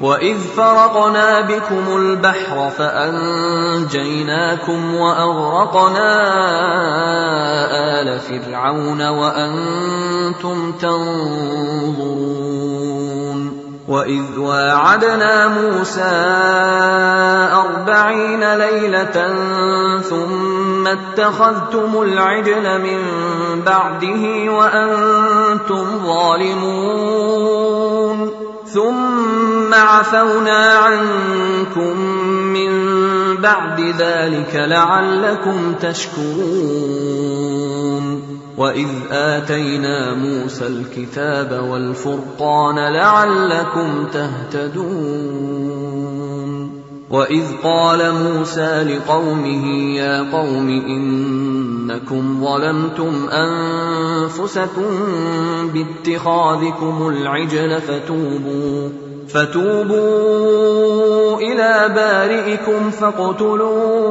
واذ فرقنا بكم البحر فانجيناكم واغرقنا ال فرعون وأنتم تنظرون واذ واعدنا موسى اربعين ليله ثم اتخذتم العجل من بعده وأنتم ظالمون ثم عفونا عنكم من بعد ذلك لعلكم تشكرون. وإذ آتينا موسى الكتاب والفرقان لعلكم تهتدون. وإذ قال موسى لقومه يا قوم إنكم ظلمتم أنفسكم باتخاذكم العجل فتوبوا. فتوبوا إلى بارئكم فاقتلوا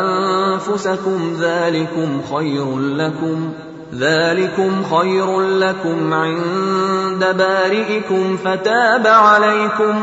أنفسكم ذلكم خير لكم ذلكم خير لكم عند بارئكم فتاب عليكم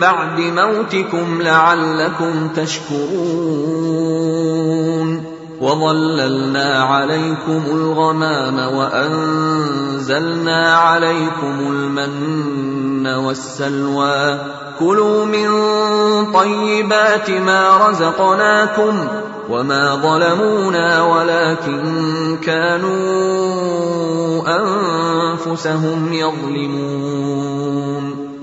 بعد موتكم لعلكم تشكرون. وظللنا عليكم الغمام وأنزلنا عليكم المن والسلوى. كلوا من طيبات ما رزقناكم وما ظلمونا ولكن كانوا أنفسهم يظلمون.